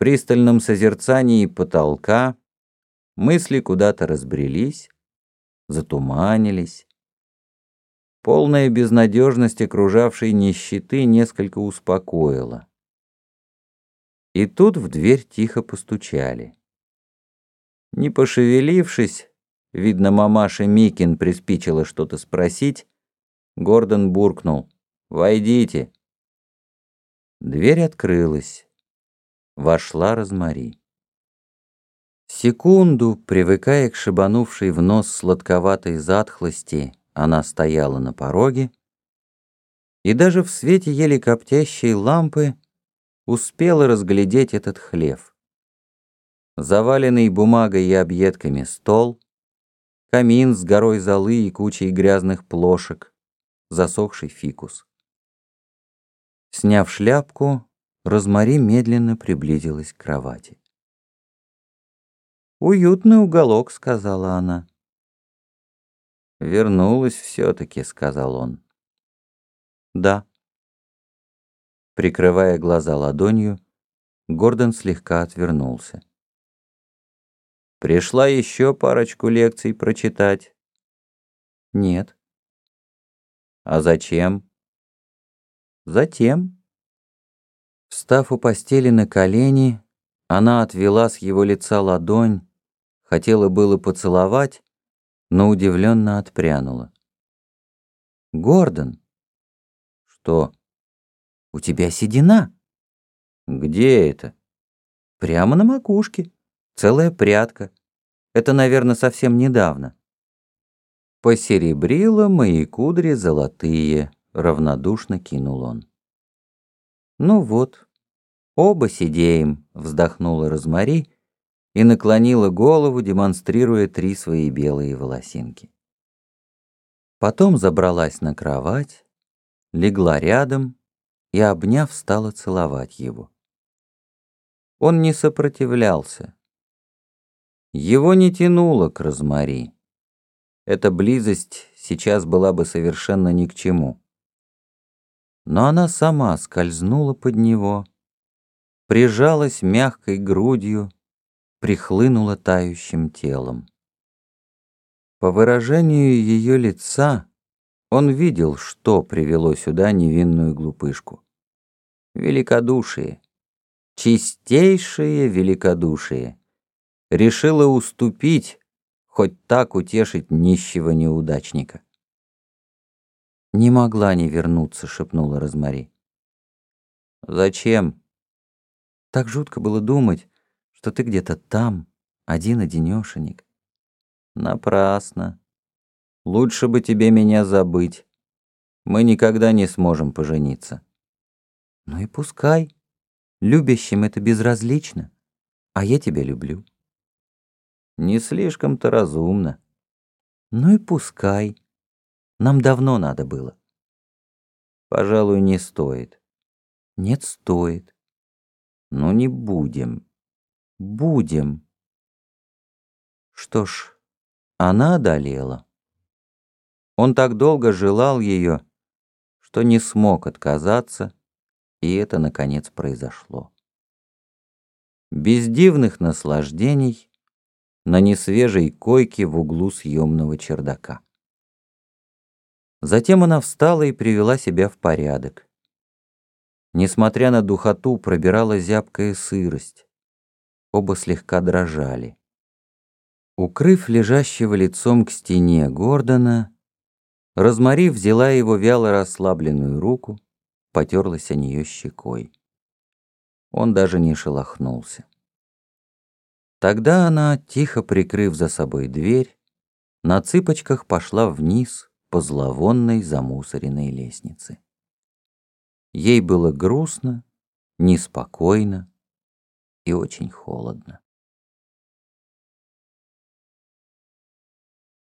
пристальном созерцании потолка мысли куда-то разбрелись, затуманились. Полная безнадежность окружавшей нищеты несколько успокоила. И тут в дверь тихо постучали. Не пошевелившись, видно, мамаша Микин приспичила что-то спросить, Гордон буркнул «Войдите». Дверь открылась. Вошла Розмари. Секунду, привыкая к шибанувшей в нос сладковатой затхлости, она стояла на пороге, и даже в свете еле коптящей лампы успела разглядеть этот хлев. Заваленный бумагой и объедками стол, камин с горой золы и кучей грязных плошек, засохший фикус. Сняв шляпку, Розмари медленно приблизилась к кровати. «Уютный уголок», — сказала она. «Вернулась все-таки», — сказал он. «Да». Прикрывая глаза ладонью, Гордон слегка отвернулся. «Пришла еще парочку лекций прочитать?» «Нет». «А зачем?» «Затем». Встав у постели на колени, она отвела с его лица ладонь, хотела было поцеловать, но удивленно отпрянула. «Гордон!» «Что?» «У тебя седина». «Где это?» «Прямо на макушке. Целая прядка. Это, наверное, совсем недавно». «Посеребрила мои кудри золотые», — равнодушно кинул он. «Ну вот, оба сидеем», — вздохнула Розмари и наклонила голову, демонстрируя три свои белые волосинки. Потом забралась на кровать, легла рядом и, обняв, стала целовать его. Он не сопротивлялся. Его не тянуло к Розмари. Эта близость сейчас была бы совершенно ни к чему. Но она сама скользнула под него, прижалась мягкой грудью, прихлынула тающим телом. По выражению ее лица он видел, что привело сюда невинную глупышку. Великодушие, чистейшее великодушие. Решила уступить, хоть так утешить нищего неудачника. «Не могла не вернуться», — шепнула Розмари. «Зачем?» Так жутко было думать, что ты где-то там, один-одинешенек. Напрасно. Лучше бы тебе меня забыть. Мы никогда не сможем пожениться. Ну и пускай. Любящим это безразлично. А я тебя люблю. Не слишком-то разумно. Ну и пускай. Нам давно надо было. Пожалуй, не стоит. Нет, стоит. Ну не будем. Будем. Что ж, она одолела. Он так долго желал ее, что не смог отказаться, и это, наконец, произошло. Без дивных наслаждений на несвежей койке в углу съемного чердака. Затем она встала и привела себя в порядок. Несмотря на духоту, пробирала зябкая сырость. Оба слегка дрожали. Укрыв лежащего лицом к стене Гордона, Розмари взяла его вяло расслабленную руку, потерлась о нее щекой. Он даже не шелохнулся. Тогда она, тихо прикрыв за собой дверь, на цыпочках пошла вниз по зловонной замусоренной лестнице. Ей было грустно, неспокойно и очень холодно.